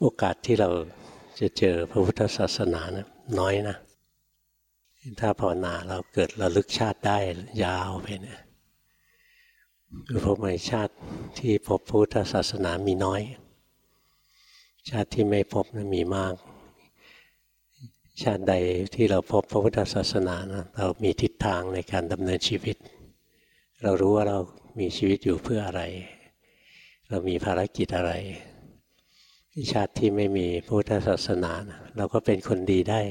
โอกาสที่เราจะเจอพระพุทธศาสนานะน้อยนะถ้าภาวนาเราเกิดระลึกชาติได้ยาวไปเนะคือพบในชาติที่พบพุทธศาสนามีน้อย ชาติที่ไม่พบนะมีมาก ชาติใดที่เราพบพระพุทธศาสนานะเรามีทิศทางในการดำเนินชีวิต เรารู้ว่าเรามีชีวิตอยู่เพื่ออะไร เรามีภารกิจอะไร ชาติที่ไม่มีพุทธศาสนานะเราก็เป็นคนดีได้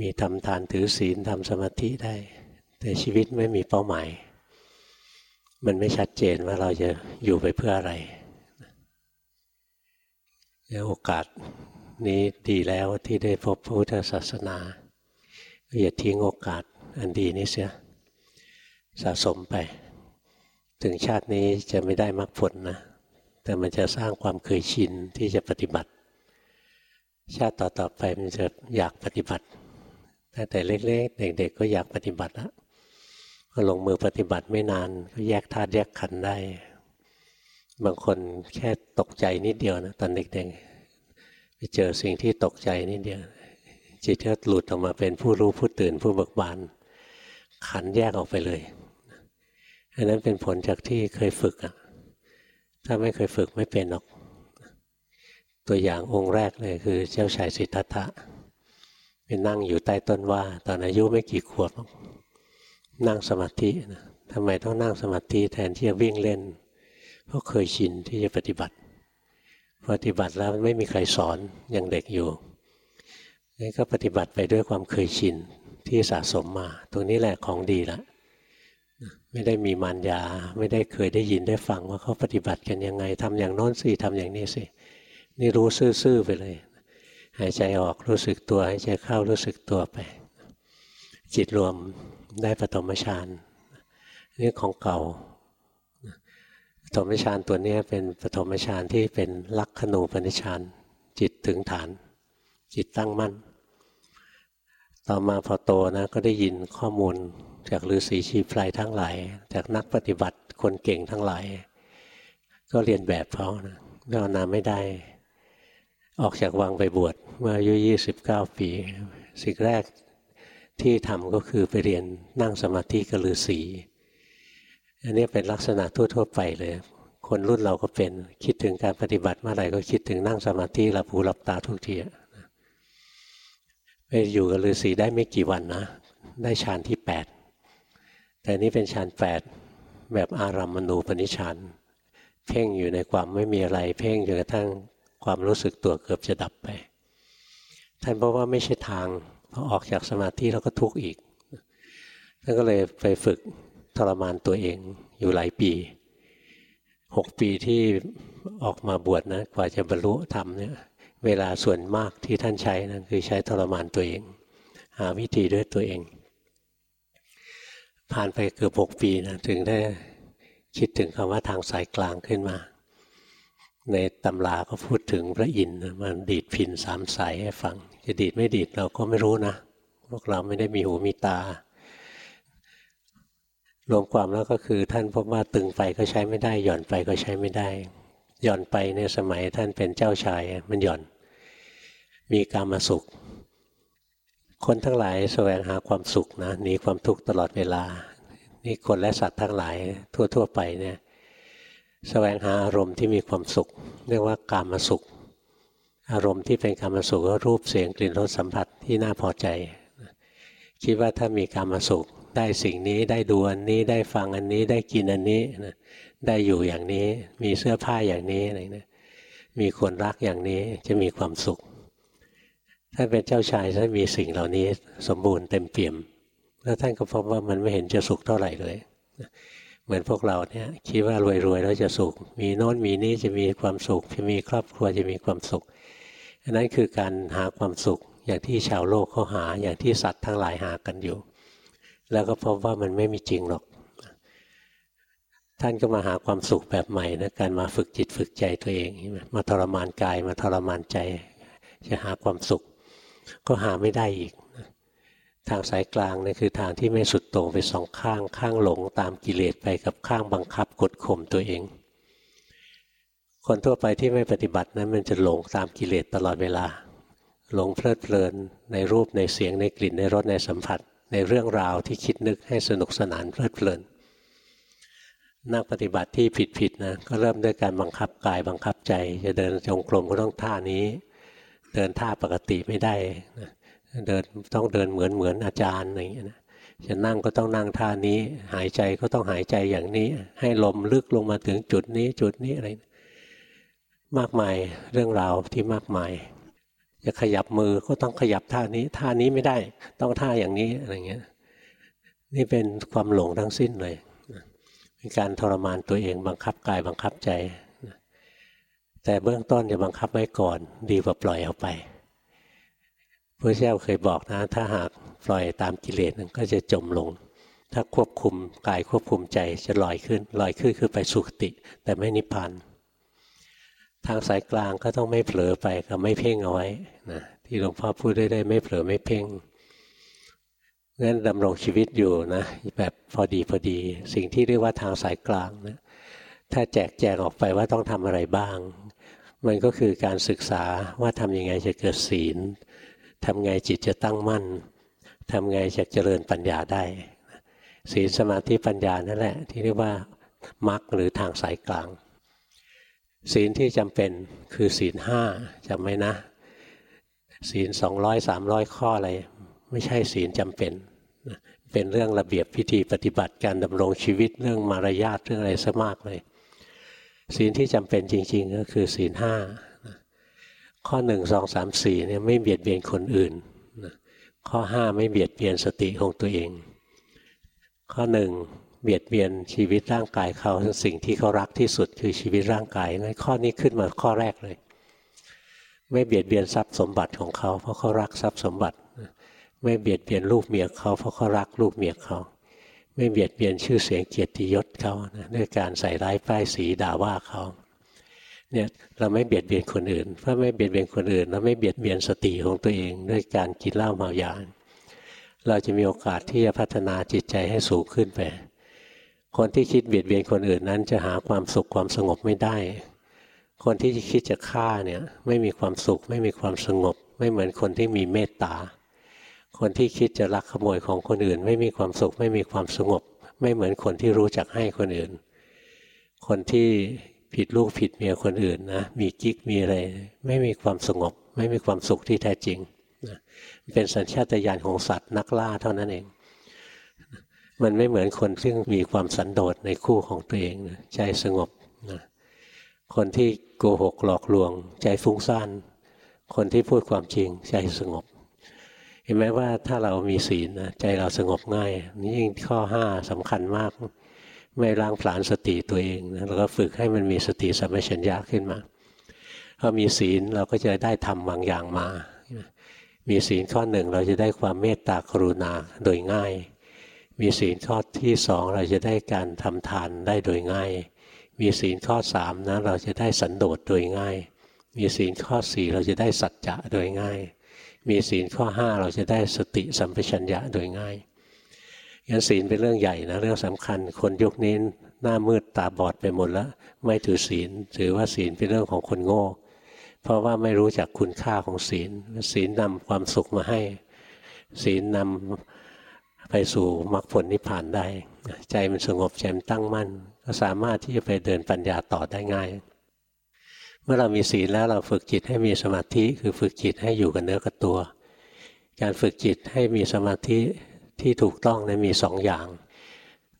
มีทำทานถือศีลทำสมาธิได้ แต่ชีวิตไม่มีเป้าหมาย มันไม่ชัดเจนว่าเราจะอยู่ไปเพื่ออะไรโอกาสนี้ดีแล้วที่ได้พบพุทธศาสนาอย่าทิ้งโอกาสอันดีนี้เสียสะสมไป ถึงชาตินี้จะไม่ได้มรรคผลนะ แต่มันจะสร้างความเคยชินที่จะปฏิบัติ ชาติต่อๆไปมันจะอยากปฏิบัติตั้งแต่เล็กๆ เด็ก ๆ ก็อยากปฏิบัติแล้วพอลงมือปฏิบัติไม่นานก็แยกธาตุแยกขันได้ บางคนแค่ตกใจนิดเดียวนะตอนเด็กๆไปเจอสิ่งที่ตกใจนิดเดียว จิตก็หลุดออกมาเป็นผู้รู้ผู้ตื่นผู้เบิกบาน ขันแยกออกไปเลยอันนั้นเป็นผลจากที่เคยฝึกอะ ถ้าไม่เคยฝึกไม่เป็นหรอก ตัวอย่างองค์แรกเลยคือ เจ้าชายสิทธัตถะไปนั่งอยู่ใต้ต้นว่า ตอนอายุไม่กี่ขวบ นั่งสมาธินะทำไมต้องนั่งสมาธิแทนที่จะวิ่งเล่น เพราะเคยชินที่จะปฏิบัติ ปฏิบัติแล้วไม่มีใครสอนยังเด็กอยู่นี่ก็ปฏิบัติไปด้วยความเคยชินที่สะสมมา ตรงนี้แหละของดีละ ไม่ได้มีมารยา ไม่ได้เคยได้ยินได้ฟังว่าเขาปฏิบัติกันยังไงทำอย่างโน้นสิทำอย่างนี้สิ นี่รู้ซื่อๆไปเลย หายใจออกรู้สึกตัวหายใจเข้ารู้สึกตัวไป จิตรวมได้ปฐมฌานนี่ของเก่าปฐมฌานตัวนี้เป็นปฐมฌานที่เป็นลักขณูปนิชานจิตถึงฐาน จิตตั้งมั่น ต่อมาพอโตนะก็ได้ยินข้อมูล จากฤาษีชีพลายทั้งหลาย จากนักปฏิบัติคนเก่งทั้งหลาย ก็เรียนแบบเขานะภาวนาไม่ได้ ออกจากวังไปบวชเมื่ออายุยี่สิบเก้าปี สิ่งแรกที่ทำก็คือไปเรียนนั่งสมาธิกับฤาษีอันนี้เป็นลักษณะทั่วๆไปเลย คนรุ่นเราก็เป็นคิดถึงการปฏิบัติเมื่อไหร่ก็คิดถึงนั่งสมาธิหลับหูหลับตาทุกทีไปอยู่กับฤาษีได้ไม่กี่วันนะ ได้ฌานที่แปด แต่นี้เป็นฌานแปดแบบอารัมมณูปนิชานเพ่งอยู่ในความไม่มีอะไร เพ่งจนกระทั่งความรู้สึกตัวเกือบจะดับไป ท่านบอกว่าไม่ใช่ทางพอออกจากสมาธิแล้วก็ทุกข์อีกท่านก็เลยไปฝึกทรมานตัวเองอยู่หลายปีหกปีที่ออกมาบวชนะกว่าจะบรรลุธรรมเนี่ยเวลาส่วนมากที่ท่านใช้นะคือใช้ทรมานตัวเอง หาวิธีด้วยตัวเอง ผ่านไปเกือบหกปีนะถึงได้คิดถึงคำว่าทางสายกลางขึ้นมา ในตำราก็พูดถึงพระอินทร์มันดีดพินสามสายให้ฟัง จะดีดไม่ดีดเราก็ไม่รู้นะ พวกเราไม่ได้มีหูมีตา รวมความแล้วก็คือท่านพบว่าตึงไปก็ใช้ไม่ได้ หย่อนไปก็ใช้ไม่ได้ หย่อนไปในสมัยท่านเป็นเจ้าชายมันหย่อน มีกามาสุข คนทั้งหลายแสวงหาความสุขนะหนีความทุกข์ตลอดเวลา นี่คนและสัตว์ทั้งหลายทั่ว ๆ ไปเนี่ยแสวงหาอารมณ์ที่มีความสุข เรียกว่ากามสุข อารมณ์ที่เป็นกรรมสุขก็รูปเสียงกลิ่นรสสัมผัสที่น่าพอใจ คิดว่าถ้ามีกรรมสุข ได้สิ่งนี้ได้ดูอันนี้ได้ฟังอันนี้ได้กินอันนี้ได้อยู่อย่างนี้มีเสื้อผ้าอย่างนี้อะไรนะมีคนรักอย่างนี้จะมีความสุข ถ้านเป็นเจ้าชายถ้านมีสิ่งเหล่านี้สมบูรณ์เต็มเปี่ยม แล้วท่านก็พบว่ามันไม่เห็นจะสุขเท่าไหร่เลย เหมือนพวกเราเนี่ยคิดว่ารวยๆแล้วจะสุข มีโน้นมีนี้จะมีความสุขจะมีครอบครัวจะมีความสุขอันนั้นคือการหาความสุขอย่างที่ชาวโลกเขาหาอย่างที่สัตว์ทั้งหลายหากันอยู่ แล้วก็พบว่ามันไม่มีจริงหรอก ท่านก็มาหาความสุขแบบใหม่นะการมาฝึกจิตฝึกใจตัวเอง มาทรมานกายมาทรมานใจ จะหาความสุข ก็หาไม่ได้อีก ทางสายกลางนี่คือทางที่ไม่สุดโต่งไปสองข้างข้างหลงตามกิเลสไปกับข้างบังคับกดข่มตัวเอง คนทั่วไปที่ไม่ปฏิบัตินั้นมันจะหลงตามกิเลสตลอดเวลา หลงเพลิดเพลินในรูปในเสียงในกลิ่นในรสในสัมผัส ในเรื่องราวที่คิดนึกให้สนุกสนานเพลิดเพลินนักปฏิบัติที่ผิดๆนะก็เริ่มด้วยการบังคับกายบังคับใจ จะเดินจงกรมก็ต้องท่านี้ เดินท่าปกติไม่ได้นะเดินต้องเดินเหมือนเหมือนอาจารย์อะไรอย่างเงี้ยนะจะนั่งก็ต้องนั่งท่านี้ หายใจก็ต้องหายใจอย่างนี้ ให้ลมลึกลงมาถึงจุดนี้จุดนี้อะไรมากมายเรื่องราวที่มากมาย จะขยับมือก็ต้องขยับท่านี้ท่านี้ไม่ได้ต้องท่าอย่างนี้อะไรเงี้ยนี่เป็นความหลงทั้งสิ้นเลยเป็นการทรมานตัวเองบังคับกายบังคับใจ แต่เบื้องต้นจะบังคับไว้ก่อน ดีกว่าปล่อยเอาไปพระเจ้าเคยบอกนะ ถ้าหากปล่อยตามกิเลสก็จะจมลง ถ้าควบคุมกายควบคุมใจจะลอยขึ้นลอยขึ้นคือไปสุขติ แต่ไม่นิพพานทางสายกลางก็ต้องไม่เผลอไปกับไม่เพ่งเอาไว้นะที่หลวงพ่อพูดได้ได้ไม่เผลอไม่เพ่งงั้นดำรงชีวิตอยู่นะแบบพอดีพอดี สิ่งที่เรียกว่าทางสายกลางนะถ้าแจกแจงออกไปว่าต้องทำอะไรบ้าง มันก็คือการศึกษาว่าทำยังไงจะเกิดศีลทำไงจิตจะตั้งมั่นทำไงจะเจริญปัญญาได้ ศีลสมาธิปัญญานั่นแหละ ที่เรียกว่ามรรคหรือทางสายกลาง ศีลที่จำเป็นคือศีลห้าจำไหมนะ ศีลสองร้อยสามร้อยข้ออะไร ไม่ใช่ศีลจำเป็น เป็นเรื่องระเบียบพิธีปฏิบัติการดำรงชีวิตเรื่องมารยาทเรื่องอะไรซะมากเลย ศีลที่จำเป็นจริง ๆ ก็คือศีลห้าข้อหนึ่งสองสามสี่เนี่ยไม่เบียดเบียนคนอื่น ข้อห้าไม่เบียดเบียนสติของตัวเอง ข้อหนึ่งเบียดเบียนชีวิตร่างกายเขาสิ่งที่เขารักที่สุดคือชีวิตร่างกายนั่นข้อนี้ขึ้นมาข้อแรกเลย ไม่เบียดเบียนทรัพย์สมบัติของเขา เพราะเขารักทรัพย์สมบัติ ไม่เบียดเบียนลูกเมียเขาเพราะเขารักลูกเมียเขา ไม่เบียดเบียนชื่อเสียงเกียรติยศเขาด้วยการใส่ร้ายป้ายสีด่าว่าเขาเนี่ยเราไม่เบียดเบียนคนอื่นเพราะไม่เบียดเบียนคนอื่นเราไม่เบียดเบียนสติของตัวเองด้วยการกินเหล้าเมายาเราจะมีโอกาสที่จะพัฒนาจิตใจให้สูงขึ้นไป คนที่คิดเบียดเบียนคนอื่นนั้นจะหาความสุขความสงบไม่ได้ คนที่คิดจะฆ่าเนี่ยไม่มีความสุข ไม่มีความสงบ ไม่เหมือนคนที่มีเมตตา คนที่คิดจะลักขโมยของคนอื่น ไม่มีความสุขไม่มีความสงบ ไม่เหมือนคนที่รู้จักให้คนอื่น คนที่ผิดลูกผิดเมียคนอื่นนะมีกิ๊กมีอะไร ไม่มีความสงบ ไม่มีความสุขที่แท้จริงนะเป็นสัญชาตญาณของสัตว์นักล่าเท่านั้นเอง มันไม่เหมือนคนที่มีความสันโดษในคู่ของตัวเองนะใจสงบนะคนที่โกหกหลอกลวง ใจฟุ้งซ่านคนที่พูดความจริงใจสงบ เห็นไหมว่าถ้าเรามีศีลนะใจเราสงบง่าย นี่ยิ่งข้อห้าสำคัญมาก ไม่ล้างผลาญสติตัวเองนะเราก็ฝึกให้มันมีสติสัมปชัญญะขึ้นมาพอมีศีลเราก็จะได้ทำบางอย่างมา มีศีลข้อหนึ่งเราจะได้ความเมตตากรุณาโดยง่าย มีศีลข้อที่สองเราจะได้การทำทานได้โดยง่าย มีศีลข้อสามนะเราจะได้สันโดษโดยง่าย มีศีลข้อสี่เราจะได้สัจจะโดยง่าย มีศีลข้อห้าเราจะได้สติสัมปชัญญะโดยง่ายงั้นศีลเป็นเรื่องใหญ่นะเรื่องสำคัญ คนยุคนี้หน้ามืดตาบอดไปหมดแล้ว ไม่ถือศีล ถือว่าศีลเป็นเรื่องของคนโง่ เพราะว่าไม่รู้จักคุณค่าของศีล ศีลนำความสุขมาให้ ศีลนำไปสู่มรรคผลนิพพานได้ ใจมันสงบใจมันตั้งมั่น ก็สามารถที่จะไปเดินปัญญาต่อได้ง่าย เมื่อเรามีศีลแล้วเราฝึกจิตให้มีสมาธิ คือฝึกจิตให้อยู่กับเนื้อกับตัว การฝึกจิตให้มีสมาธิที่ถูกต้องนะมีสองอย่าง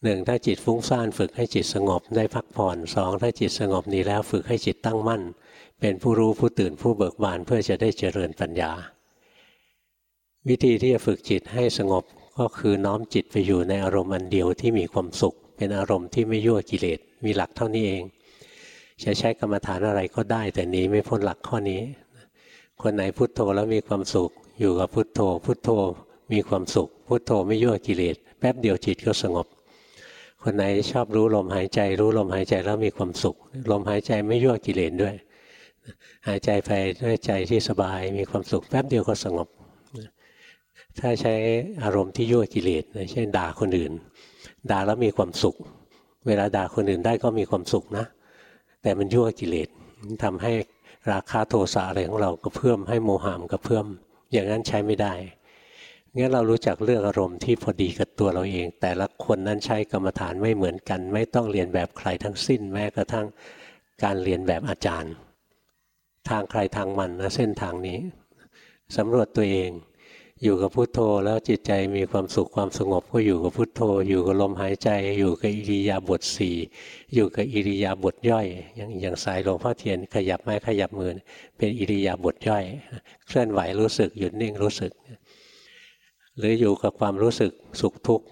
หนึ่งถ้าจิตฟุ้งซ่านฝึกให้จิตสงบได้พักผ่อนสองถ้าจิตสงบนี้แล้วฝึกให้จิตตั้งมั่น เป็นผู้รู้ผู้ตื่นผู้เบิกบานเพื่อจะได้เจริญปัญญา วิธีที่จะฝึกจิตให้สงบก็คือน้อมจิตไปอยู่ในอารมณ์อันเดียวที่มีความสุข เป็นอารมณ์ที่ไม่ยั่วกิเลสมีหลักเท่านี้เอง จะใช้กรรมฐานอะไรก็ได้ แต่นี้ไม่พ้นหลักข้อนี้ คนไหนพุโทโธแล้วมีความสุข อยู่กับพุโทโธ พุโทโธมีความสุข พุทโธไม่ยั่วกิเลสแป๊บเดียวจิตก็สงบ คนไหนชอบรู้ลมหายใจ รู้ลมหายใจแล้วมีความสุข ลมหายใจไม่ยั่วกิเลสด้วย หายใจไปด้วยใจที่สบายมีความสุขแป๊บเดียวก็สงบ ถ้าใช้อารมณ์ที่ยั่วกิเลสเช่นด่าคนอื่น ด่าแล้วมีความสุข เวลาด่าคนอื่นได้ก็มีความสุขนะ แต่มันยั่วกิเลสทำให้ราคาโทสะอะไรของเราก็เพิ่มให้โมหามก็เพิ่ม อย่างนั้นใช้ไม่ได้งั้นเรารู้จักเลือกอารมณ์ที่พอดีกับตัวเราเอง แต่ละคนนั้นใช้กรรมฐานไม่เหมือนกัน ไม่ต้องเรียนแบบใครทั้งสิ้นแม้กระทั่งการเรียนแบบอาจารย์ ทางใครทางมันนะเส้นทางนี้สำรวจตัวเอง อยู่กับพุทโธแล้วจิตใจมีความสุขความสงบก็อยู่กับพุทโธ อยู่กับลมหายใจ อยู่กับอิริยาบถสี่อยู่กับอิริยาบถย่อย อย่างอย่างสายหลวงพ่อเทียนขยับไม้ขยับมือเป็นอิริยาบถย่อย เคลื่อนไหวรู้สึกหยุดนิ่งรู้สึก หรืออยู่กับความรู้สึกสุขทุกข์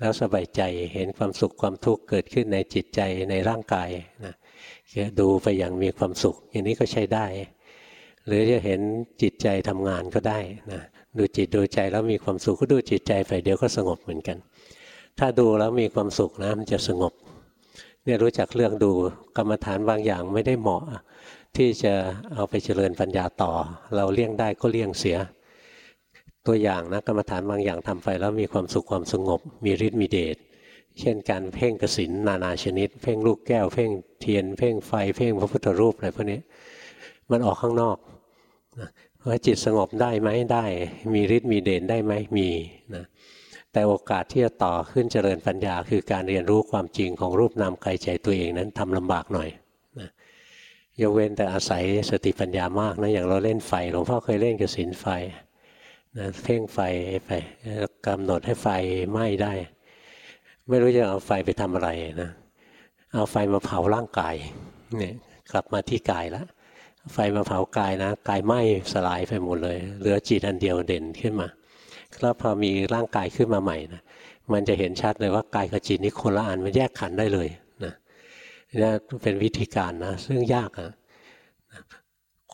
แล้วสบายใจเห็นความสุขความทุกข์เกิดขึ้นในจิตใจในร่างกายนะดูไปอย่างมีความสุข อย่างนี้ก็ใช้ได้ หรือจะเห็นจิตใจทำงานก็ได้นะ ดูจิตดูใจแล้วมีความสุขก็ดูจิตใจไปเดียวก็สงบเหมือนกัน ถ้าดูแล้วมีความสุขนะมันจะสงบ เนี่ยรู้จักเรื่องดูกรรมฐานบางอย่างไม่ได้เหมาะ ที่จะเอาไปเจริญปัญญาต่อ เราเลี่ยงได้ก็เลี่ยงเสีย ตัวอย่างนะกรรมฐานบางอย่างทำไปแล้วมีความสุขความสงบ มีฤทธิ์มีเดชเช่นการเพ่งกสินนานาชนิด เพ่งลูกแก้ว เพ่งเทียน เพ่งไฟ เพ่งพระพุทธรูปอะไรพวกนี้ มันออกข้างนอก ว่าจิตสงบได้ไหมได้ มีฤทธิ์มีเด่นได้ไหมมีนะแต่โอกาสที่จะต่อขึ้นเจริญปัญญา คือการเรียนรู้ความจริงของรูปนามกายใจตัวเองนั้นทำลำบากหน่อยนะยกเว้นแต่อาศัยสติปัญญามากนะอย่างเราเล่นไฟหลวงพ่อเคยเล่นกับสินไฟนะเพ่งไฟไปกำหนดให้ไฟไหม้ได้ ไม่รู้จะเอาไฟไปทำอะไรนะ เอาไฟมาเผาร่างกายเนี่ยกลับมาที่กายแล้ว ไฟมาเผากายนะ กายไหม้สลายไปหมดเลย เหลือจิตอันเดียวเด่นขึ้นมาแล้วพอมีร่างกายขึ้นมาใหม่นะมันจะเห็นชัดเลยว่ากายกับจิตนี่คนละอันมันแยกขันได้เลยนะนี่เป็นวิธีการนะ ซึ่งยากอะ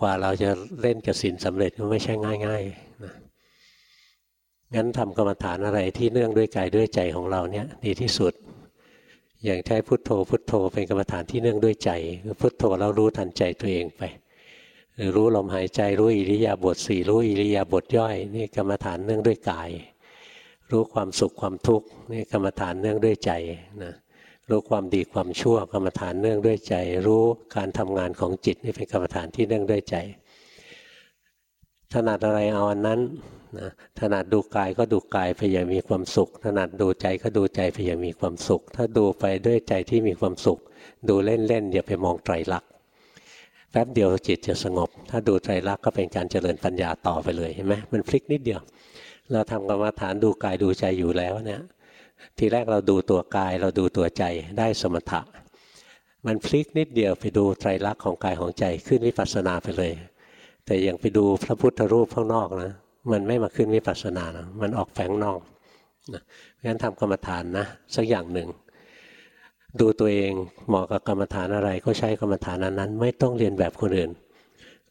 กว่าเราจะเล่นกับสินสำเร็จก็ไม่ใช่ง่ายๆนะงั้นทำกรรมฐานอะไรที่เนื่องด้วยกายด้วยใจของเราเนี่ยดีที่สุด อย่างใช้พุทโธพุทโธเป็นกรรมฐานที่เนื่องด้วยใจพุทโธแล้วรู้ทันใจตัวเองไป รู้ลมหายใจรู้อิริยาบถสี่รู้อิริยาบถย่อยนี่กรรมฐานเนื่องด้วยกาย รู้ความสุขความทุกข์นี่กรรมฐานเนื่องด้วยใจนะรู้ความดีความชั่วกรรมฐานเนื่องด้วยใจ รู้การทำงานของจิตนี่เป็นกรรมฐานที่เนื่องด้วยใจ ถนัดอะไรเอาอันนั้นนะถนัดดูกายก็ดูกายไปอย่างมีความสุข ถนัดดูใจก็ดูใจไปอย่างมีความสุข ถ้าดูไปด้วยใจที่มีความสุข ดูเล่นๆอย่าไปมองไตรลักษ แป๊บเดียวจิตจะสงบ ถ้าดูไตรลักก็เป็นการเจริญปัญญาต่อไปเลยเห็นไหมมันพลิกนิดเดียว เราทำกรรมฐานดูกายดูใจอยู่แล้วเนี่ยทีแรกเราดูตัวกายเราดูตัวใจได้สมถะ มันพลิกนิดเดียวไปดูไตรลักษณ์ของกายของใจขึ้นวิปัสสนาไปเลย แต่ยังไปดูพระพุทธรูปข้างนอกนะมันไม่มาขึ้นวิปัสสนานะมันออกแฝงนอกนะงั้นทำกรรมฐานนะสักอย่างหนึ่ง ดูตัวเองเหมาะกับกรรมฐานอะไรก็ใช้กรรมฐานนั้นไม่ต้องเรียนแบบคนอื่น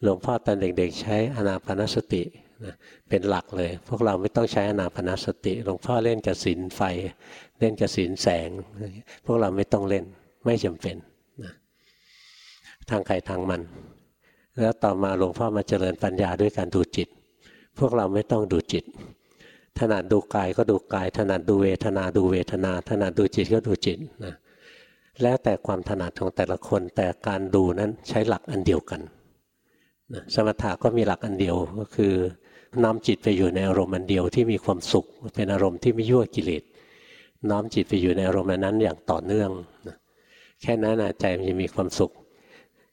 หลวงพ่อตอนเด็กๆ ใช้อนาปนสตินะเป็นหลักเลย พวกเราไม่ต้องใช้อนาปนสติ หลวงพ่อเล่นกับสินไฟ เล่นกับสินแสง พวกเราไม่ต้องเล่นไม่จำเป็นนะทางใครทางมัน แล้วต่อมาหลวงพ่อมาเจริญปัญญาด้วยการดูจิต พวกเราไม่ต้องดูจิตถนัดดูกายก็ดูกายถนัดดูเวทนาดูเวทนาถนัดดูจิตก็ดูจิตนะ แล้วแต่ความถนัดของแต่ละคนแต่การดูนั้นใช้หลักอันเดียวกันนะสมถะก็มีหลักอันเดียวก็คือนำจิตไปอยู่ในอารมณ์อันเดียวที่มีความสุข เป็นอารมณ์ที่ไม่ยั่วกิเลสน้อมจิตไปอยู่ในอารมณ์นั้นอย่างต่อเนื่องนะแค่นั้นใจมันจะมีความสุข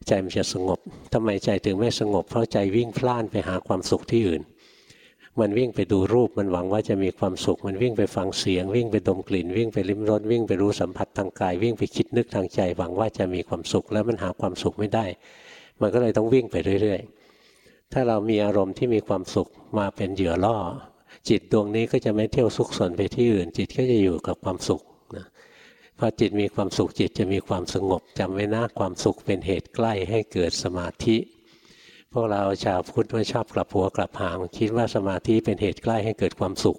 ใจมันจะสงบทำไมใจถึงไม่สงบ เพราะใจวิ่งพล่านไปหาความสุขที่อื่น มันวิ่งไปดูรูปมันหวังว่าจะมีความสุข มันวิ่งไปฟังเสียง วิ่งไปดมกลิ่น วิ่งไปลิ้มรสวิ่งไปรู้สัมผัสทางกาย วิ่งไปคิดนึกทางใจ หวังว่าจะมีความสุข แล้วมันหาความสุขไม่ได้ มันก็เลยต้องวิ่งไปเรื่อย ๆ ถ้าเรามีอารมณ์ที่มีความสุขมาเป็นเหยื่อล่อ จิตดวงนี้ก็จะไม่เที่ยวสุขสนไปที่อื่น จิตก็จะอยู่กับความสุขนะพอจิตมีความสุขจิตจะมีความสงบจำไว้นะความสุขเป็นเหตุใกล้ให้เกิดสมาธิ พวกเราชาวพุทธไม่ชอบกลับหัวกลับหางคิดว่าสมาธิเป็นเหตุใกล้ให้เกิดความสุข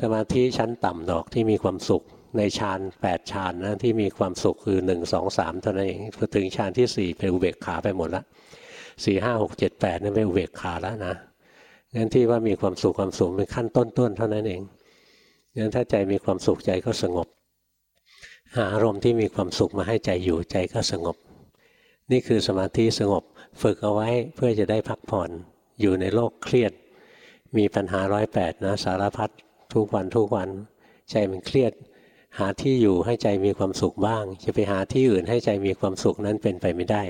สมาธิชั้นต่ำดอกที่มีความสุข ในฌานแปดฌานนะที่มีความสุขคือหนึ่งสองสามเท่านั้นเองพอถึงฌานที่สี่เป็นอุเบกขาไปหมดละสี่ห้าหกเจ็ดแปดนั่นเป็นอุเบกขาแล้วนะงั้นที่ว่ามีความสุขความสุขเป็นขั้นต้นๆเท่านั้นเองงั้นถ้าใจมีความสุขใจก็สงบ หาอารมณ์ที่มีความสุขมาให้ใจอยู่ใจก็สงบ นี่คือสมาธิสงบ ฝึกเอาไว้เพื่อจะได้พักผ่อนอยู่ในโลกเครียด มีปัญหาร้อยแปดนะสารพัดทุกวันทุกวัน ใจมันเครียด หาที่อยู่ให้ใจมีความสุขบ้าง จะไปหาที่อื่นให้ใจมีความสุขนั้นเป็นไปไม่ได้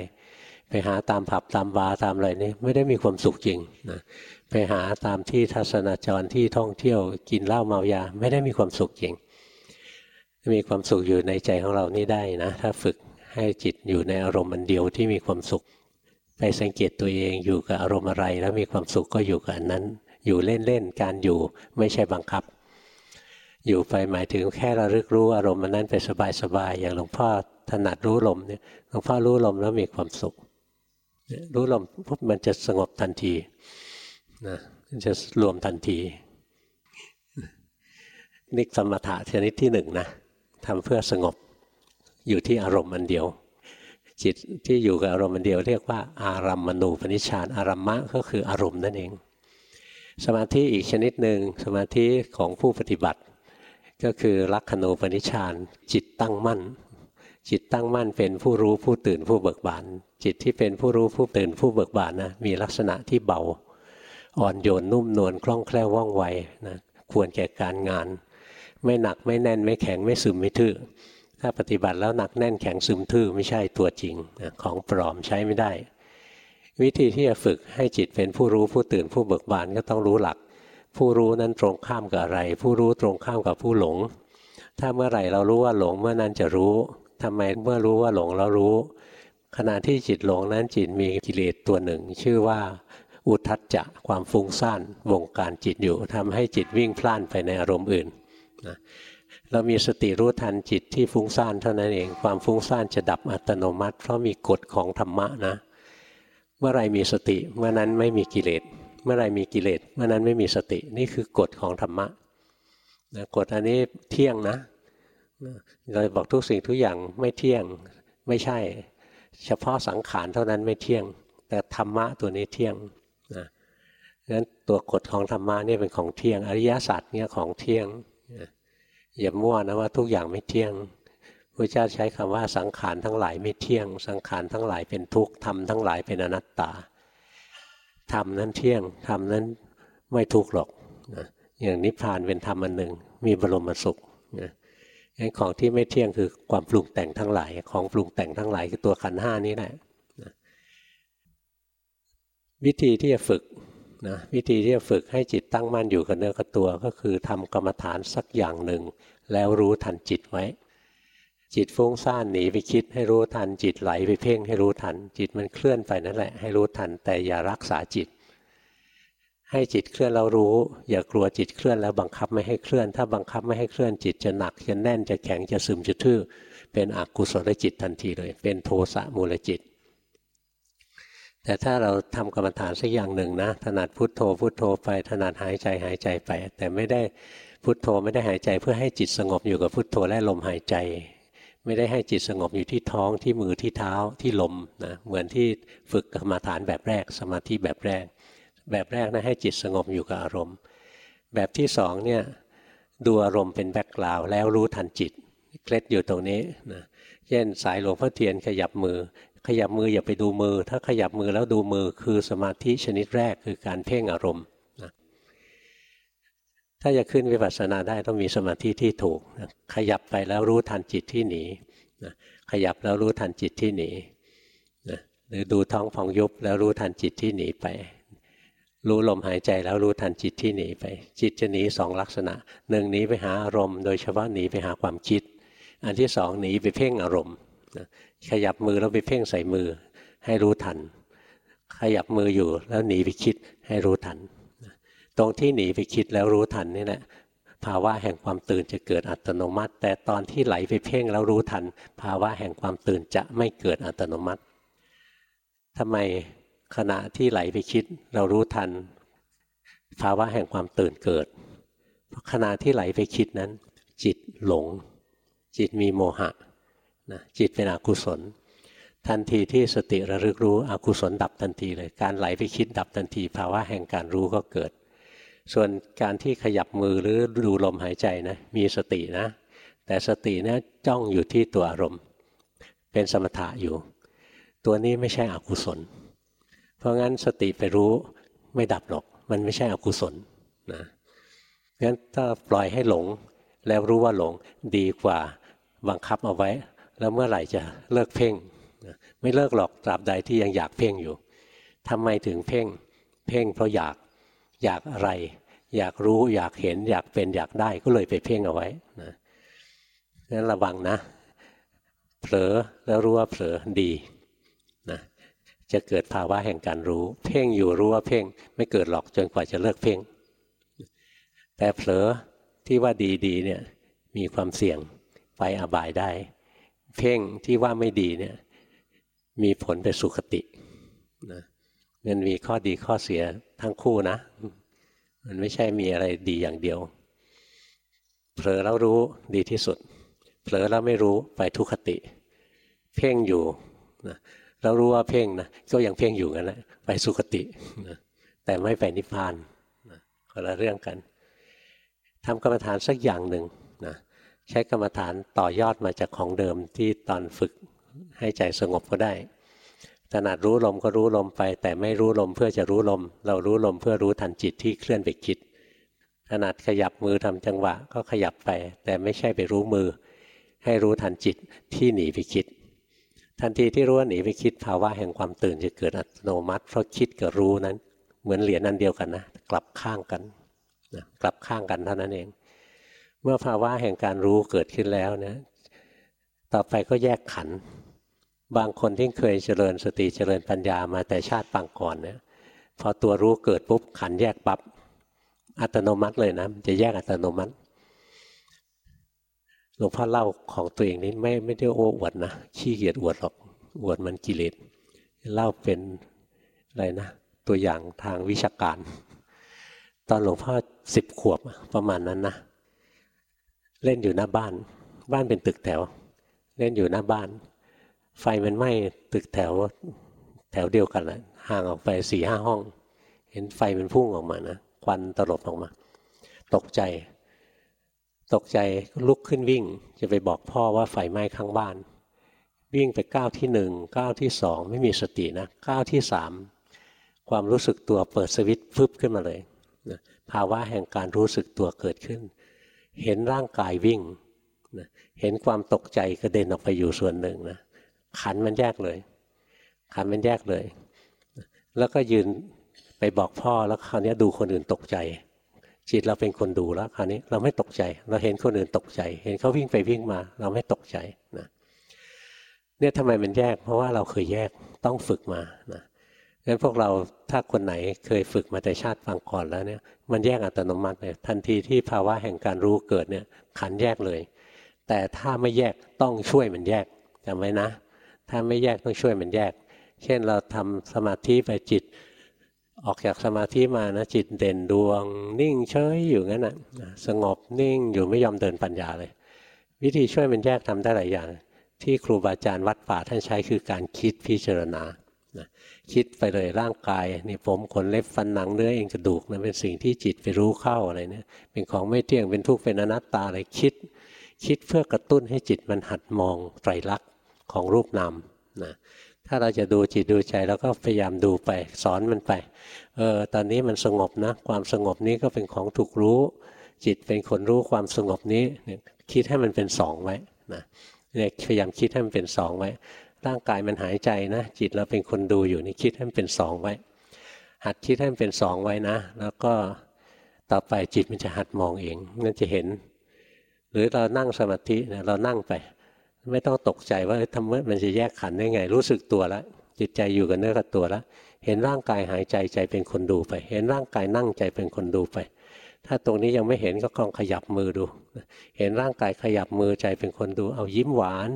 ไปหาตามผับตามบาร์ตามอะไรนี่ไม่ได้มีความสุขจริงนะไปหาตามที่ทัศนจรที่ท่องเที่ยวกินเหล้าเมายา ไม่ได้มีความสุขจริง มีความสุขอยู่ในใจของเรานี่ได้นะ ถ้าฝึกให้จิตอยู่ในอารมณ์มันเดียวที่มีความสุข ไปสังเกตตัวเองอยู่กับอารมณ์อะไร แล้วมีความสุขก็อยู่กับอันนั้น อยู่เล่นๆการอยู่ไม่ใช่บังคับ อยู่ไปหมายถึงแค่ระลึกรู้อารมณ์มันนั้นไปสบายๆอย่างหลวงพ่อถนัดรู้ลมเนี่ยหลวงพ่อรู้ลมแล้วมีความสุข รู้ลมปุ๊บมันจะสงบทันทีนะจะรวมทันทีนี่สมถะชนิดที่หนึ่งนะทำเพื่อสงบอยู่ที่อารมณ์อันเดียว จิตที่อยู่กับอารมณ์เดียวเรียกว่า อารัมมณูปนิชฌานอารัมมะก็คืออารมณ์นั่นเอง สมาธิอีกชนิดหนึ่งสมาธิของผู้ปฏิบัติ ก็คือลักขณูปนิชฌานจิตตั้งมั่น จิตตั้งมั่นเป็นผู้รู้ผู้ตื่นผู้เบิกบานจิตที่เป็นผู้รู้ผู้ตื่นผู้เบิกบานนะมีลักษณะที่เบาอ่อนโยนนุ่มนวลคล่องแคล่วว่องไวนะควรแก่การงาน ไม่หนักไม่แน่นไม่แข็งไม่ซึมไม่ทื่อ ถ้าปฏิบัติแล้วหนักแน่นแข็งซึมทื่อไม่ใช่ตัวจริงของปลอมใช้ไม่ได้ วิธีที่จะฝึกให้จิตเป็นผู้รู้ผู้ตื่นผู้เบิกบานก็ต้องรู้หลัก ผู้รู้นั้นตรงข้ามกับอะไร ผู้รู้ตรงข้ามกับผู้หลง ถ้าเมื่อไหร่เรารู้ว่าหลงเมื่อนั้นจะรู้ทำไมเมื่อรู้ว่าหลงเรารู้ ขณะที่จิตหลงนั้นจิตมีกิเลสตัวหนึ่ง ชื่อว่าอุทัจจะความฟุ้งซ่านวงการจิตอยู่ทำให้จิตวิ่งพล่านไปในอารมณ์อื่นนะ เรามีสติรู้ทันจิตที่ฟุ้งซ่านเท่านั้นเอง ความฟุ้งซ่านจะดับอัตโนมัติ เพราะมีกฎของธรรมะนะ เมื่อไรมีสติเมื่อนั้นไม่มีกิเลส เมื่อไรมีกิเลสเมื่อนั้นไม่มีสตินี่คือกฎของธรรมะนะกฎอันนี้เที่ยงนะเราบอกทุกสิ่งทุกอย่างไม่เที่ยงไม่ใช่ เฉพาะสังขารเท่านั้นไม่เที่ยง แต่ธรรมะตัวนี้เที่ยงนะงั้นตัวกฎของธรรมะนี่เป็นของเที่ยง อริยสัจเนี่ยของเที่ยง อย่ามั่วนะว่าทุกอย่างไม่เที่ยงพระเจ้าใช้คำว่าสังขารทั้งหลายไม่เที่ยง สังขารทั้งหลายเป็นทุกข์ธรรมทั้งหลายเป็นอนัตตาธรรมนั้นเที่ยงธรรมนั้นไม่ทุกข์หรอกนะอย่างนิพพานเป็นธรรมอันหนึ่ง มีบรมสุขนะงั้นของที่ไม่เที่ยงคือความปรุงแต่งทั้งหลาย ของปรุงแต่งทั้งหลายคือตัวขันห้านี้แหละนะวิธีที่จะฝึก นะวิธีที่จะฝึกให้จิตตั้งมั่นอยู่กับเนื้อกับตัว ก็คือทำกรรมฐานสักอย่างหนึ่ง แล้วรู้ทันจิตไว้ จิตฟุ้งซ่านหนีไปคิดให้รู้ทันจิตไหลไปเพ่งให้รู้ทัน จิตมันเคลื่อนไปนั่นแหละให้รู้ทันแต่อย่ารักษาจิต ให้จิตเคลื่อนเรารู้ อย่ากลัวจิตเคลื่อนแล้วบังคับไม่ให้เคลื่อน ถ้าบังคับไม่ให้เคลื่อนจิตจะหนักจะแน่นจะแข็งจะซึมจะทื่อเป็นอกุศลจิตทันทีเลย เป็นโทสะมูลจิต แต่ถ้าเราทำกรรมฐานสักอย่างหนึ่งนะถนัดพุทโธพุทโธไปถนัดหายใจหายใจไป แต่ไม่ได้พุทโธไม่ได้หายใจเพื่อให้จิตสงบอยู่กับพุทโธและลมหายใจ ไม่ได้ให้จิตสงบอยู่ที่ท้องที่มือที่เท้าที่ลมนะเหมือนที่ฝึกกรรมฐานแบบแรก สมาธิแบบแรก แบบแรกนะให้จิตสงบอยู่กับอารมณ์ แบบที่สองเนี่ยดูอารมณ์เป็นแบ็กกราวแล้วรู้ทันจิตเคล็ดอยู่ตรงนี้นะเช่นสายหลวงพ่อเทียนขยับมือ ขยับมืออย่าไปดูมือ ถ้าขยับมือแล้วดูมือคือสมาธิชนิดแรกคือการเพ่งอารมณ์นะถ้าจะขึ้นวิปัสสนาได้ต้องมีสมาธิที่ถูกนะขยับไปแล้วรู้ทันจิตที่หนีนะขยับแล้วรู้ทันจิตที่หนีนะหรือดูท้องฟองยุบแล้วรู้ทันจิตที่หนีไป รู้ลมหายใจแล้วรู้ทันจิตที่หนีไป จิตจะหนีสองลักษณะหนึ่งหนีไปหาอารมณ์ โดยเฉพาะหนีไปหาความคิด อันที่สองหนีไปเพ่งอารมณ์ ขยับมือแล้วไปเพ่งใส่มือ ให้รู้ทัน ขยับมืออยู่แล้วหนีไปคิดให้รู้ทัน ตรงที่หนีไปคิดแล้วรู้ทันนี่แหละภาวะแห่งความตื่นจะเกิดอัตโนมัติ แต่ตอนที่ไหลไปเพ่งแล้วรู้ทัน ภาวะแห่งความตื่นจะไม่เกิดอัตโนมัติทำไมขณะที่ไหลไปคิดเรารู้ทัน ภาวะแห่งความตื่นเกิด เพราะขณะที่ไหลไปคิดนั้น จิตหลง จิตมีโมหะ นะจิตเป็นอกุศล ทันทีที่สติระลึกรู้อกุศลดับทันทีเลย การไหลไปคิดดับทันที ภาวะแห่งการรู้ก็เกิด ส่วนการที่ขยับมือหรือดูลมหายใจนะมีสตินะ แต่สตินะจ้องอยู่ที่ตัวอารมณ์ เป็นสมถะอยู่ ตัวนี้ไม่ใช่อกุศล เพราะงั้นสติไปรู้ไม่ดับหรอก มันไม่ใช่อกุศลนะงั้นถ้าปล่อยให้หลงแล้วรู้ว่าหลงดีกว่าบังคับเอาไว้ แล้วเมื่อไหร่จะเลิกเพ่ง ไม่เลิกหรอกตราบใดที่ยังอยากเพ่งอยู่ทำไมถึงเพ่ง เพ่งเพราะอยากอยากอะไร อยากรู้อยากเห็นอยากเป็นอยากได้ก็เลยไปเพ่งเอาไว้นะงั้นระวังนะ เผลอแล้วรู้ว่าเผลอดีนะจะเกิดภาวะแห่งการรู้ เพ่งอยู่รู้ว่าเพ่ง ไม่เกิดหรอกจนกว่าจะเลิกเพ่ง แต่เผลอที่ว่าดีๆเนี่ยมีความเสี่ยงไปอบายได้ เพ่งที่ว่าไม่ดีเนี่ย มีผลไปสุขตินะมันมีข้อดีข้อเสียทั้งคู่นะ มันไม่ใช่มีอะไรดีอย่างเดียว เผลอแล้วรู้ดีที่สุด เผลอแล้วไม่รู้ไปทุคติ เพ่งอยู่นะแล้วรู้ว่าเพ่งนะก็ยังเพ่งอยู่กันแหละไปสุคตินะแต่ไม่ไปนิพพานนะคนละเรื่องกันทำกรรมฐานสักอย่างหนึ่งนะ ใช้กรรมฐานต่อยอดมาจากของเดิมที่ตอนฝึกให้ใจสงบก็ได้ถนัดรู้ลมก็รู้ลมไป แต่ไม่รู้ลมเพื่อจะรู้ลม เรารู้ลมเพื่อรู้ทันจิตที่เคลื่อนไปคิดถนัดขยับมือทำจังหวะก็ขยับไป แต่ไม่ใช่ไปรู้มือ ให้รู้ทันจิตที่หนีไปคิด ทันทีที่รู้ว่าหนีไปคิดภาวะแห่งความตื่นจะเกิดอัตโนมัติ เพราะคิดกับรู้นั้น เหมือนเหรียญนันเดียวกันนะ กลับข้างกันนะกลับข้างกันเท่านั้นเอง เมื่อภาวะแห่งการรู้เกิดขึ้นแล้วนะต่อไปก็แยกขัน บางคนที่เคยเจริญสติเจริญปัญญามาแต่ชาติปางก่อนเนี่ยพอตัวรู้เกิดปุ๊บขันแยกปับ๊บอัตโนมัติเลยนะจะแยกอัตโนมัติหลวงพ่อเล่าของตัวเองนี้ไม่ไม่ได้โอ้อวดนะขี้เกียจอวดหรอกอวดมันกิเลสเล่าเป็นอะไรนะ ตัวอย่างทางวิชาการ ตอนหลวงพ่อสิบขวบประมาณนั้นนะ เล่นอยู่หน้าบ้าน บ้านเป็นตึกแถว เล่นอยู่หน้าบ้าน ไฟมันไหม้ตึกแถวแถวเดียวกันแหละห่างออกไปสี่ห้าห้อง เห็นไฟมันพุ่งออกมานะควันตลบออกมา ตกใจ ตกใจลุกขึ้นวิ่ง จะไปบอกพ่อว่าไฟไหม้ข้างบ้าน วิ่งไปก้าวที่หนึ่งก้าวที่สองไม่มีสตินะก้าวที่สามความรู้สึกตัวเปิดสวิตช์ฟึบขึ้นมาเลยนะภาวะแห่งการรู้สึกตัวเกิดขึ้น เห็นร่างกายวิ่งนะเห็นความตกใจกระเด็นออกไปอยู่ส่วนหนึ่งนะขันมันแยกเลย ขันมันแยกเลย แล้วก็ยืนไปบอกพ่อแล้วคราวนี้ดูคนอื่นตกใจ จิตเราเป็นคนดูแล้วคราวนี้เราไม่ตกใจ เราเห็นคนอื่นตกใจ เห็นเขาวิ่งไปวิ่งมา เราไม่ตกใจนะเนี่ยทำไมมันแยก เพราะว่าเราเคยแยกต้องฝึกมานะ งั้นพวกเราถ้าคนไหนเคยฝึกมาแต่ชาติฟังก่อนแล้วเนี่ยมันแยกอัตโนมัติเลยทันทีที่ภาวะแห่งการรู้เกิดเนี่ยขันแยกเลย แต่ถ้าไม่แยกต้องช่วยมันแยกจำไว้นะ ถ้าไม่แยกต้องช่วยมันแยก เช่นเราทำสมาธิไปจิต ออกจากสมาธิมานะจิตเด่นดวง นิ่งเฉยอยู่งั้นนะสงบนิ่งอยู่ไม่ยอมเดินปัญญาเลย วิธีช่วยมันแยกทำได้หลายอย่าง ที่ครูบาอาจารย์วัดป่าท่านใช้คือการคิดพิจารณา คิดไปเลยร่างกายนี่ผมขนเล็บฟันหนังเนื้อเองกระดูกนะเป็นสิ่งที่จิตไปรู้เข้าอะไรเนี่ยเป็นของไม่เที่ยงเป็นทุกข์เป็นอนัตตาอะไรคิด คิดเพื่อกระตุ้นให้จิตมันหัดมองไตรลักษณ์ของรูปนามนะถ้าเราจะดูจิตดูใจเราก็พยายามดูไปสอนมันไปเออตอนนี้มันสงบนะ ความสงบนี้ก็เป็นของถูกรู้ จิตเป็นคนรู้ความสงบนี้เนี่ยคิดให้มันเป็นสองไว้นะเนี่ยพยายามคิดให้มันเป็นสองไว้ ร่างกายมันหายใจนะ จิตเราเป็นคนดูอยู่นี่คิดให้มันเป็นสองไว้ หัดคิดให้มันเป็นสองไว้นะ แล้วก็ต่อไปจิตมันจะหัดมองเองนั่นจะเห็น หรือเรานั่งสมาธิเนี่ยเรานั่งไป ไม่ต้องตกใจว่าทำไมมันจะแยกขันได้ไง รู้สึกตัวแล้วจิตใจอยู่กับเนื้อกับตัวแล้วเห็นร่างกายหายใจใจเป็นคนดูไป เห็นร่างกายนั่งใจเป็นคนดูไป ถ้าตรงนี้ยังไม่เห็นก็ลองขยับมือดู เห็นร่างกายขยับมือใจเป็นคนดู เอายิ้มหวาน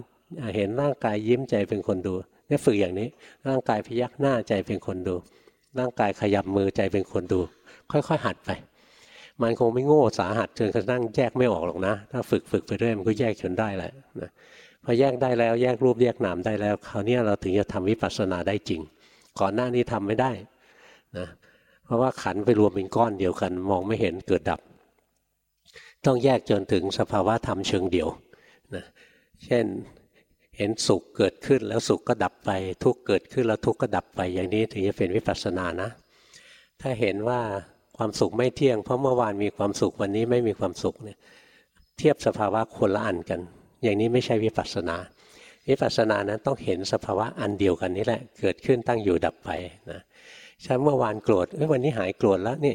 เห็นร่างกายยิ้มใจเป็นคนดูนี่ฝึกอย่างนี้ ร่างกายพยักหน้าใจเป็นคนดู ร่างกายขยับมือใจเป็นคนดู ค่อยๆ หัดไป มันคงไม่โง่สาหัสจนกระทั่งแยกไม่ออกหรอกนะ ถ้าฝึกฝึกไปเรื่อยมันก็แยกจนได้แหละนะพอแยกได้แล้วแยกรูปแยกนามได้แล้วคราวนี้เราถึงจะทำวิปัสสนาได้จริง ก่อนหน้านี้ทำไม่ได้นะเพราะว่าขันไปรวมเป็นก้อนเดียวกัน มองไม่เห็นเกิดดับ ต้องแยกจนถึงสภาวะธรรมเชิงเดียวนะเช่น เห็นสุขเกิดขึ้นแล้วสุขก็ดับไป ทุกเกิดขึ้นแล้วทุกก็ดับไปอย่างนี้ถึงจะเป็นวิปัสสนานะ ถ้าเห็นว่าความสุขไม่เที่ยง เพราะเมื่อวานมีความสุขวันนี้ไม่มีความสุขเนี่ยเทียบสภาวะคนละอันกัน อย่างนี้ไม่ใช่วิปัสสนา วิปัสสนานั้นต้องเห็นสภาวะอันเดียวกันนี้แหละ เกิดขึ้นตั้งอยู่ดับไปนะฉันเมื่อวานโกรธวันนี้หายโกรธแล้วนี่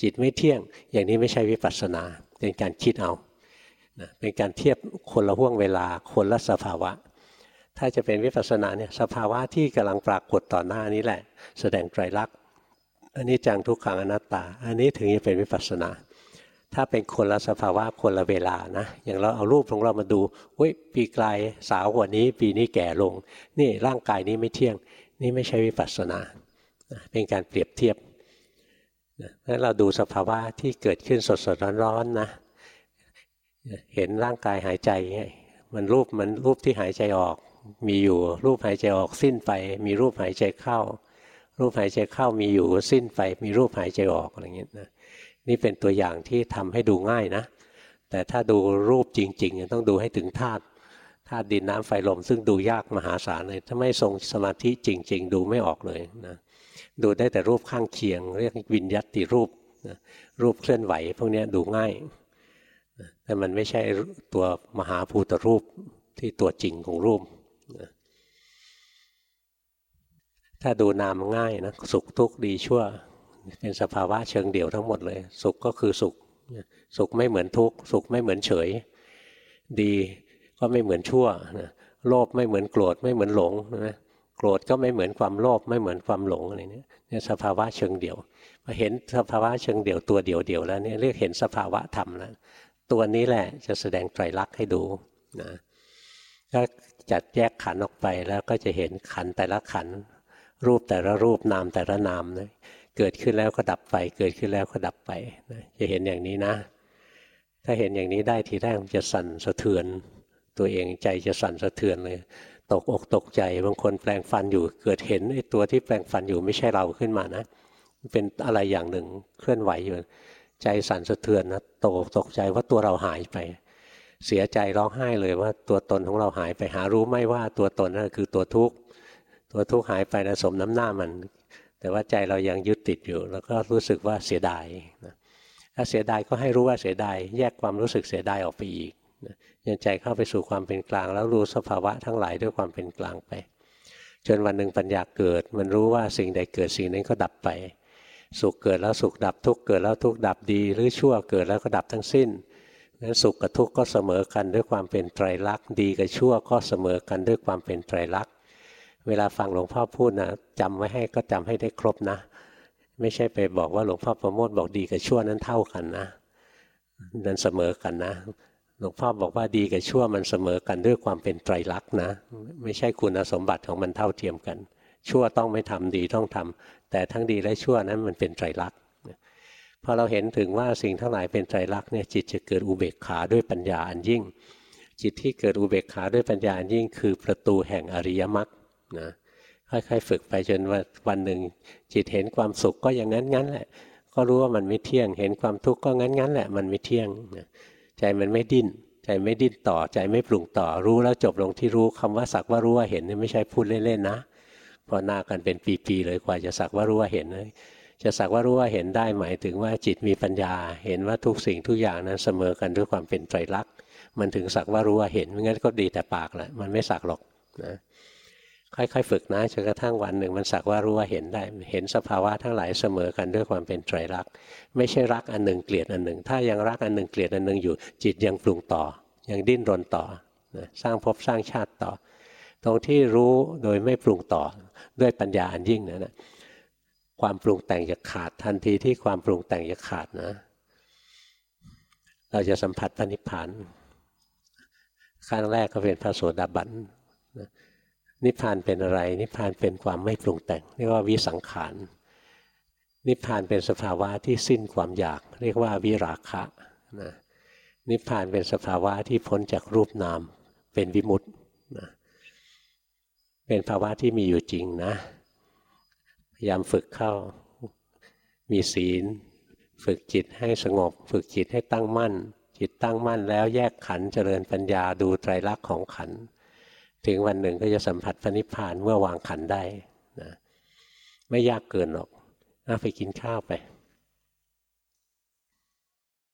จิตไม่เที่ยง อย่างนี้ไม่ใช่วิปัสสนา เป็นการคิดเอานะเป็นการเทียบคนละห่วงเวลาคนละสภาวะ ถ้าจะเป็นวิปัสสนาเนี่ยสภาวะที่กำลังปรากฏต่อหน้านี้แหละ แสดงไตรลักษณ์อันนี้จังทุกขังอนัตตา อันนี้ถึงจะเป็นวิปัสสนา ถ้าเป็นคนละสภาวะคนละเวลานะ อย่างเราเอารูปของเรามาดูเฮ้ยปีกลายสาวกว่านี้ ปีนี้แก่ลง นี่ร่างกายนี้ไม่เที่ยง นี่ไม่ใช่วิปัสสนา เป็นการเปรียบเทียบถ้าเราดูสภาวะที่เกิดขึ้นสดสดร้อนๆนะ เห็นร่างกายหายใจมันรูปมันรูปที่หายใจออก มีอยู่รูปหายใจออกสิ้นไป มีรูปหายใจเข้า รูปหายใจเข้ามีอยู่สิ้นไป มีรูปหายใจออกอะไรเงี้ยนะนี่เป็นตัวอย่างที่ทำให้ดูง่ายนะ แต่ถ้าดูรูปจริงๆต้องดูให้ถึงธาตุธาตุดินน้ำไฟลมซึ่งดูยากมหาศาลเลยถ้าไม่ทรงสมาธิจริง ๆ ดูไม่ออกเลยนะดูได้แต่รูปข้างเคียง เรียกวิญญัติรูปนะรูปเคลื่อนไหวพวกนี้ดูง่ายแต่มันไม่ใช่ตัวมหาภูตรูปที่ตัวจริงของรูปนะ ถ้าดูนามง่ายนะสุขทุกข์ดีชั่ว เป็นสภาวะเชิงเดี่ยวทั้งหมดเลย สุขก็คือสุข สุขไม่เหมือนทุกข์สุขไม่เหมือนเฉย ดีก็ไม่เหมือนชั่วโลภไม่เหมือนโกรธไม่เหมือนหลงนะโกรธก็ไม่เหมือนความโลภไม่เหมือนความหลงอะไรเนี่ยเนี่ยสภาวะเชิงเดี่ยวพอเห็นสภาวะเชิงเดี่ยวตัวเดี่ยวเดี่ยวแล้วเนี่ยเรียกเห็นสภาวะธรรมแล้วตัวนี้แหละจะแสดงไตรลักษณ์ให้ดูนะก็จัดแยกขันออกไปแล้วก็จะเห็นขันแต่ละขัน รูปแต่ละรูปนามแต่ละนามนะเกิดขึ้นแล้วก็ดับไป เกิดขึ้นแล้วก็ดับไปนะจะเห็นอย่างนี้นะ ถ้าเห็นอย่างนี้ได้ทีแรกมันจะสั่นสะเทือน ตัวเองใจจะสั่นสะเทือนเลย ตกอกตกใจบางคนแปลงฟันอยู่ เกิดเห็นไอ้ตัวที่แปลงฟันอยู่ไม่ใช่เราขึ้นมานะเป็นอะไรอย่างหนึ่งเคลื่อนไหวอยู่ ใจสั่นสะเทือนนะตกตกใจว่าตัวเราหายไป เสียใจร้องไห้เลยว่าตัวตนของเราหายไปหารู้ไม่ว่าตัวตนนั่นคือตัวทุกข์ ตัวทุกข์หายไปนะสมน้ำหน้ามัน แต่ว่าใจเรายังยึดติดอยู่ แล้วก็รู้สึกว่าเสียดายนะถ้าเสียดายก็ให้รู้ว่าเสียดายแยกความรู้สึกเสียดายออกไปอีกยันใจเข้าไปสู่ความเป็นกลาง แล้วรู้สภาวะทั้งหลายด้วยความเป็นกลางไป จนวันหนึ่งปัญญาเกิด มันรู้ว่าสิ่งใดเกิดสิ่งนั้นก็ดับไป สุขเกิดแล้วสุขดับทุกข์เกิดแล้วทุกข์ดับดี หรือชั่วเกิดแล้วก็ดับทั้งสิ้นนั้นสุขกับทุกข์ก็เสมอกันด้วยความเป็นไตรลักษณ์ดีกับชั่วก็เสมอกันด้วยความเป็นไตรลักษณ์ เวลาฟังหลวงพ่อพูดนะจำไว้ให้ก็จำให้ได้ครบนะ ไม่ใช่ไปบอกว่าหลวงพ่อประโมทบอกดีกับชั่วนั้นเท่ากันนะนั้นเสมอกันนะหลวงพ่อบอกว่าดีกับชั่วมันเสมอกันด้วยความเป็นไตรลักษณ์นะ ไม่ใช่คุณสมบัติของมันเท่าเทียมกัน ชั่วต้องไม่ทำดีต้องทำแต่ทั้งดีและชั่วนั้นมันเป็นไตรลักษณ์พอเราเห็นถึงว่าสิ่งทั้งหลายเป็นไตรลักษณ์เนี่ยจิตจะเกิดอุเบกขาด้วยปัญญาอันยิ่ง จิตที่เกิดอุเบกขาด้วยปัญญาอันยิ่ง คือประตูแห่งอริยมรรค นะค่อยๆ ฝึกไปจนว่าวันหนึ่งจิตเห็นความสุขก็อย่างนั้นงั้นแหละ ก็รู้ว่ามันไม่เที่ยง เห็นความทุกข์ก็งั้นงั้นแหละ มันไม่เที่ยงนะใจมันไม่ดิ้นใจไม่ดิ้นต่อใจไม่ปรุงต่อรู้แล้วจบลงที่รู้คำว่าสักว่ารู้ว่าเห็นนี่ไม่ใช่พูดเล่นๆนะพอหน้ากันเป็นปีๆเลยกว่าจะสักว่ารู้ว่าเห็นจะสักว่ารู้ว่าเห็นได้หมายถึงว่าจิตมีปัญญา เห็นว่าทุกสิ่งทุกอย่างนั้นเสมอกันด้วยความเป็นไตรลักษณ์มันถึงสักว่ารู้ว่าเห็นไม่งั้นก็ดีแต่ปากแหละมันไม่สักหรอกนะ ค่อยๆฝึกนะจนกระทั่งวันหนึ่งมันสักว่ารู้ว่าเห็นได้ เห็นสภาวะทั้งหลายเสมอกันด้วยความเป็นไตรลักษณ์ไม่ใช่รักอันหนึ่งเกลียดอันหนึ่ง ถ้ายังรักอันหนึ่งเกลียดอันหนึ่งอยู่ จิตยังปรุงต่อ ยังดิ้นรนต่อสร้างภพสร้างชาติต่อ ตรงที่รู้โดยไม่ปรุงต่อด้วยปัญญาอันยิ่งนะั้นความปรุงแต่งจะขาดทันทีที่ความปรุงแต่งจะขาดนะ เราจะสัมผัสพระนิพพานขั้นแรกก็เป็นพระโสดาบัน นิพพานเป็นอะไร นิพพานเป็นความไม่ปรุงแต่งเรียกว่าวิสังขารนิพพานเป็นสภาวะที่สิ้นความอยาก เรียกว่าวิราคะนะนิพพานเป็นสภาวะที่พ้นจากรูปนาม เป็นวิมุตต์นะเป็นภาวะที่มีอยู่จริงนะพยายามฝึกเข้ามีศีล ฝึกจิตให้สงบ ฝึกจิตให้ตั้งมั่น จิตตั้งมั่นแล้วแยกขันเจริญปัญญาดูไตรลักษณ์ของขัน ถึงวันหนึ่งก็จะสัมผัสพระนิพพานเมื่อวางขันได้นะไม่ยากเกินหรอกไปกินข้าวไป